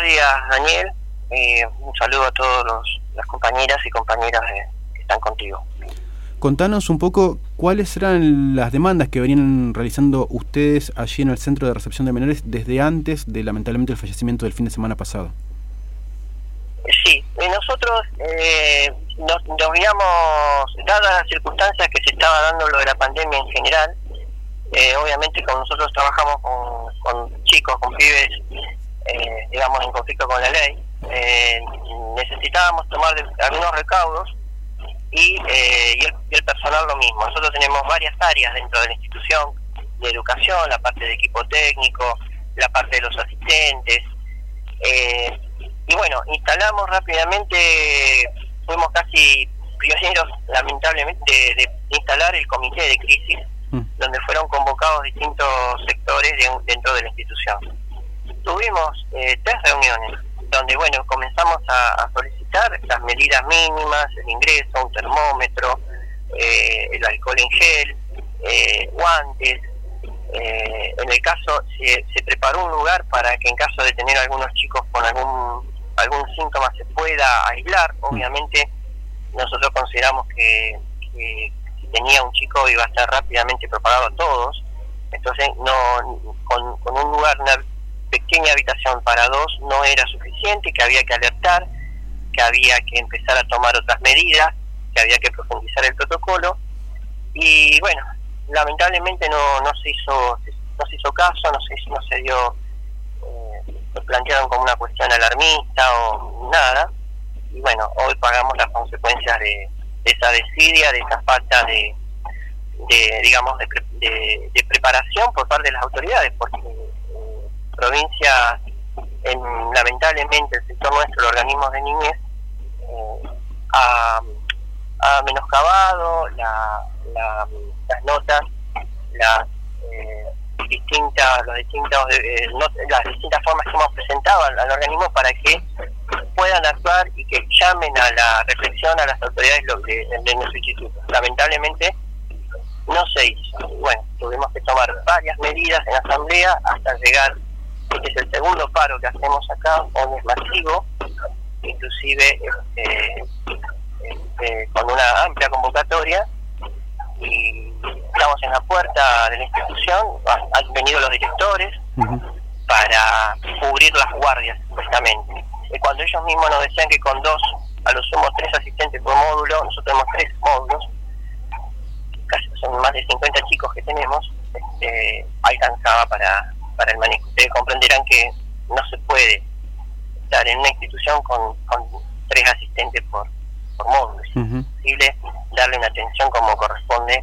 buenos días, Daniel. Eh, un saludo a todas las compañeras y compañeras que están contigo. Contanos un poco cuáles eran las demandas que venían realizando ustedes allí en el centro de recepción de menores desde antes de lamentablemente el fallecimiento del fin de semana pasado. Sí, nosotros eh, nos, nos veíamos, dadas las circunstancias que se estaba dando lo de la pandemia en general, eh, obviamente como nosotros trabajamos con, chicos, con pibes, eh, digamos, en conflicto con la ley, eh, necesitábamos tomar algunos recaudos y, y el, y, el, personal lo mismo. Nosotros tenemos varias áreas dentro de la institución de educación, la parte de equipo técnico, la parte de los asistentes. y bueno, instalamos rápidamente, fuimos casi pioneros, lamentablemente, de instalar el comité de crisis Mm. donde fueron convocados distintos sectores dentro de la institución. Tuvimos eh, tres reuniones donde, bueno, comenzamos a, solicitar las medidas mínimas, el ingreso, un termómetro, eh, el alcohol en gel, eh, guantes. en el caso, se, se preparó un lugar para que en caso de tener algunos chicos con algún algún síntoma se pueda aislar. Mm. Obviamente, nosotros consideramos que, que tenía un chico iba a estar rápidamente propagado a todos. Entonces, no con, un lugar, una pequeña habitación para dos no era suficiente, que había que alertar, que había que empezar a tomar otras medidas, que había que profundizar el protocolo. Y bueno, lamentablemente no, no se hizo no se hizo caso, no se, no se dio, eh, lo plantearon como una cuestión alarmista o nada. Y bueno, hoy pagamos las consecuencias de, de esa desidia, de esa falta de, de digamos, de, de, preparación por parte de las autoridades, porque provincia, en, lamentablemente, el sector nuestro, los organismos de niñez, eh, ha, ha, menoscabado la, las notas, las eh, distintas, los distintos, eh, las distintas formas que hemos presentado al, organismo para que puedan actuar y que llamen a la reflexión a las autoridades de, de nuestro instituto. Lamentablemente no se hizo. Bueno, tuvimos que tomar varias medidas en la asamblea hasta llegar, este es el segundo paro que hacemos acá, hoy es masivo, inclusive este, este, con una amplia convocatoria y estamos en la puerta de la institución, han venido los directores para cubrir las guardias, supuestamente. Cuando ellos mismos nos decían que con dos, a lo sumo tres asistentes por módulo, nosotros tenemos tres módulos, casi son más de 50 chicos que tenemos, este, alcanzaba para, para el manejo. Ustedes comprenderán que no se puede estar en una institución con, con tres asistentes por, por módulo. Es imposible darle una atención como corresponde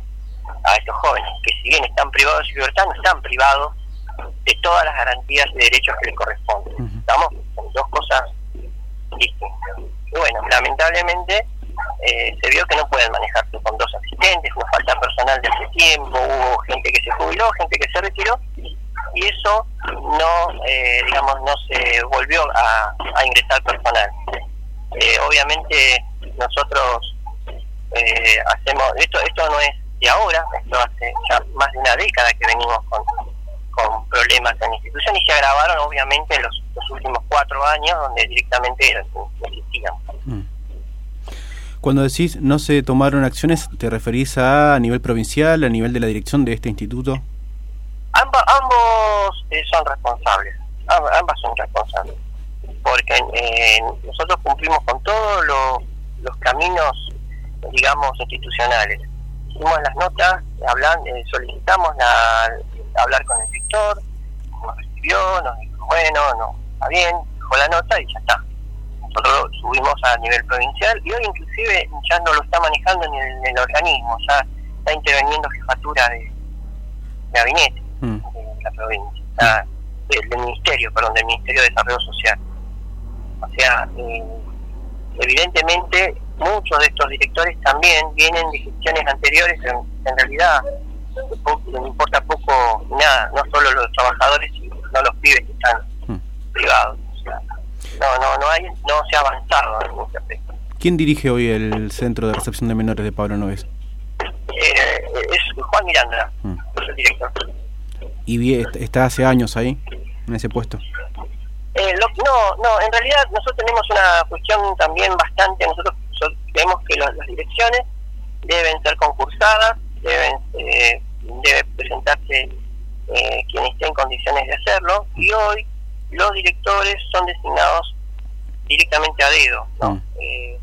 a estos jóvenes, que si bien están privados de libertad, no están privados de todas las garantías y derechos que les corresponden. Estamos en dos cosas y bueno, lamentablemente eh, se vio que no pueden manejarse con dos asistentes, hubo falta personal de hace tiempo, hubo gente que se jubiló, gente que se retiró, y eso no, eh, digamos, no se volvió a, ingresar personal. Eh, obviamente nosotros hacemos, esto, esto no es de ahora, esto hace ya más de una década que venimos con, con problemas en la institución y se agravaron obviamente en los, últimos cuatro años donde directamente existían. Mm. Cuando decís no se tomaron acciones, ¿te referís a, nivel provincial, a nivel de la dirección de este instituto? Ambos eh, son responsables, ambas son responsables, porque eh, nosotros cumplimos con todos los caminos, digamos, institucionales. Hicimos las notas, hablan, eh, solicitamos la, hablar con el director, nos recibió, nos dijo, bueno, no, está bien, dejó la nota y ya está. Nosotros subimos a nivel provincial y hoy inclusive ya no lo está manejando en el, organismo, ya está interviniendo jefatura de, gabinete mm. Provincia, del, ministerio, perdón, del Ministerio de Desarrollo Social. O sea, eh, evidentemente muchos de estos directores también vienen de gestiones anteriores en realidad no importa poco nada, no solo los trabajadores, sino los pibes que están hmm. privados. no, no, no, hay, no se ha avanzado en ese aspecto. ¿Quién dirige hoy el Centro de Recepción de Menores de Pablo Noves? Eh, es Juan Miranda, hmm. es el director. ¿Y está hace años ahí, en ese puesto? Eh, No, no, en realidad nosotros tenemos una cuestión también bastante, nosotros vemos que las direcciones deben ser concursadas, deben eh, debe presentarse eh, quien esté en condiciones de hacerlo, y hoy los directores son designados directamente a dedo. ¿no? Mm. Eh,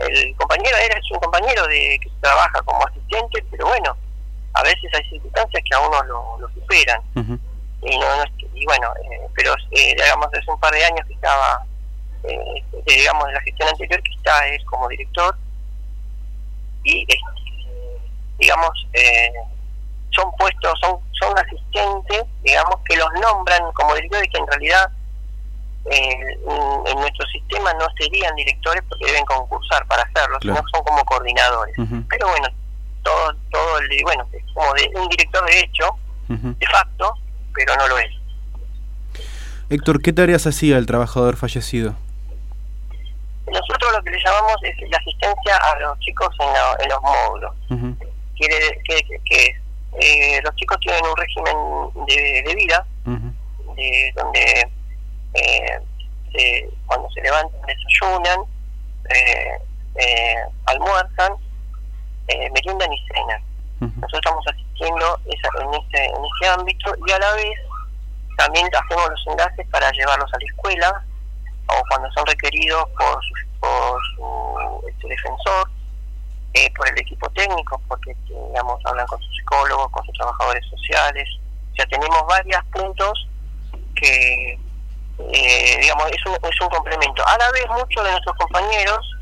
el compañero era es un compañero de que trabaja como asistente, pero bueno, a veces hay circunstancias que a uno lo, superan. y, no, y bueno, eh, pero eh, digamos, hace un par de años que estaba, eh, digamos, de la gestión anterior, que está él como director, y este, digamos, son puestos, son, son asistentes, digamos, que los nombran como directores, que en realidad en nuestro sistema no serían directores porque deben concursar para hacerlo, sino son como coordinadores. Pero bueno, todo, todo el, bueno, es como de un director de hecho, de facto, pero no lo es. Héctor, ¿qué tareas hacía el trabajador fallecido? Nosotros lo que le llamamos es la asistencia a los chicos en, los módulos. Quiere que, que, eh, los chicos tienen un régimen de, vida, de, donde eh, cuando se levantan desayunan, eh, eh, almuerzan, eh, meriendan y cenan. Nosotros estamos asistiendo esa, en, ese, en ese ámbito y a la vez también hacemos los enlaces para llevarlos a la escuela o cuando son requeridos por su, por su este, defensor, eh, por el equipo técnico, porque digamos hablan con sus psicólogos, con sus trabajadores sociales. O sea, tenemos varios puntos que eh, digamos, es un, es un complemento. A la vez, muchos de nuestros compañeros,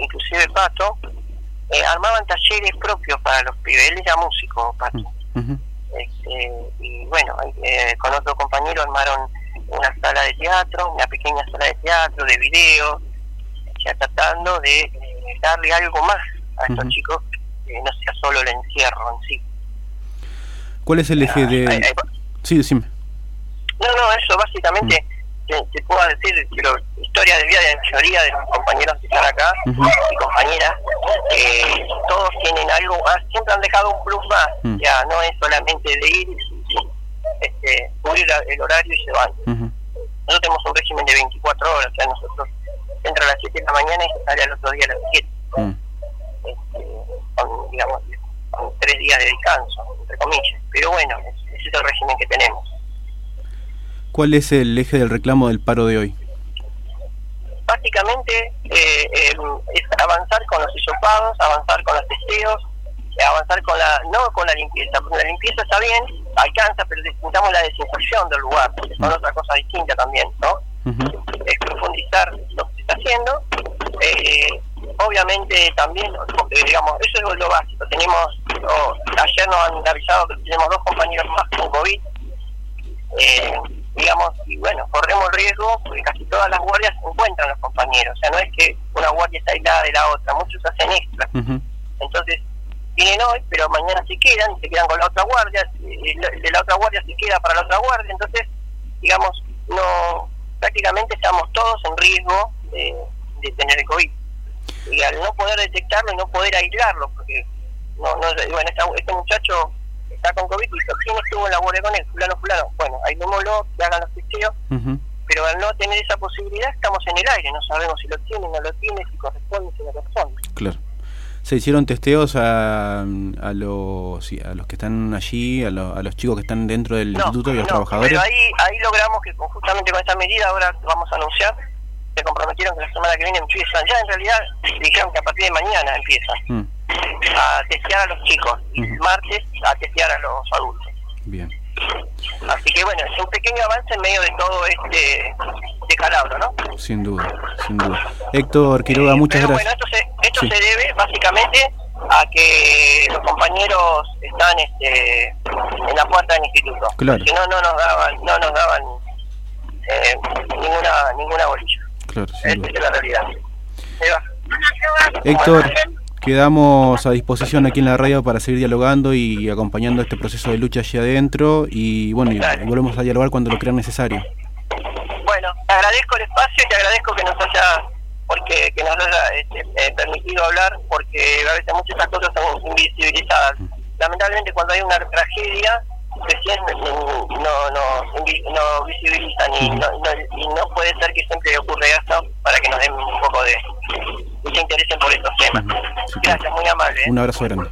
inclusive Pato, eh, armaban talleres propios para los pibes. Él era músico, Pato. este, y bueno, eh, con otro compañero armaron una sala de teatro, una pequeña sala de teatro, de video, ya tratando de eh, darle algo más a estos chicos, que no sea solo el encierro en sí. ¿Cuál es el eje ah, de...? Sí, decime. No, no, eso básicamente te, puedo decir que la historia de vida de la mayoría de los compañeros que están acá y compañeras, eh, todos tienen algo, siempre han dejado un plus más, mm. ya no es solamente de ir, este, cubrir el horario y se van. Nosotros tenemos un régimen de 24 horas, o sea, nosotros entra a las 7 de la mañana y sale al otro día a las 7. Mm. Este, con, digamos, con tres días de descanso, entre comillas. Pero bueno, ese es el régimen que tenemos. ¿Cuál es el eje del reclamo del paro de hoy? Básicamente eh, es avanzar con los hisopados, avanzar con los testeos, eh, avanzar con la, no con la limpieza, porque la limpieza está bien, alcanza, pero necesitamos la desinfección del lugar, porque son otra cosa distinta también, ¿no? Es profundizar lo que se está haciendo. Eh, obviamente también, digamos, eso es lo básico. Tenemos, ayer nos han avisado que tenemos dos compañeros más con COVID. Eh, digamos, y bueno, corremos riesgo porque casi todas las guardias se encuentran los compañeros, o sea, no es que una guardia está aislada de la otra, muchos hacen extra. Entonces, vienen hoy, pero mañana se quedan, se quedan con la otra guardia, de la otra guardia se queda para la otra guardia, entonces, digamos, no prácticamente estamos todos en riesgo de, tener el COVID. Y al no poder detectarlo y no poder aislarlo, porque no, no bueno, este muchacho está con COVID y ¿quién estuvo en con él? Fulano, fulano. Bueno, aislémoslo, que hagan los testeos, pero al no tener esa posibilidad estamos en el aire, no sabemos si lo tiene, no lo tiene, si corresponde, si no corresponde. Claro. ¿Se hicieron testeos a, a, los, a los que están allí, a, a los chicos que están dentro del instituto y a los trabajadores? Pero ahí, ahí logramos que justamente con esta medida ahora vamos a anunciar, se comprometieron que la semana que viene empiezan, ya en realidad dijeron que a partir de mañana empiezan. Mm a testear a los chicos y martes a testear a los adultos. Bien. Así que bueno, es un pequeño avance en medio de todo este, este calabro, ¿no? Sin duda, sin duda. Héctor Quiroga, muchas pero gracias. Bueno, esto, se, esto se debe básicamente a que los compañeros están este, en la puerta del instituto. Claro. Que no, no nos daban, no nos daban eh, ninguna ninguna bolilla. Claro, Esa es la realidad. Héctor. Quedamos a disposición aquí en la radio para seguir dialogando y acompañando este proceso de lucha allí adentro y bueno, y volvemos a dialogar cuando lo crean necesario. Bueno, te agradezco el espacio y te agradezco que nos haya porque que nos haya este, eh, permitido hablar porque a veces muchas cosas son invisibilizadas. Lamentablemente cuando hay una tragedia recién no, no, no visibilizan y no, y no puede ser que siempre ocurra esto para que nos den un poco de, y se interesen por estos temas. Gracias, muy amable. ¿eh? Un abrazo grande.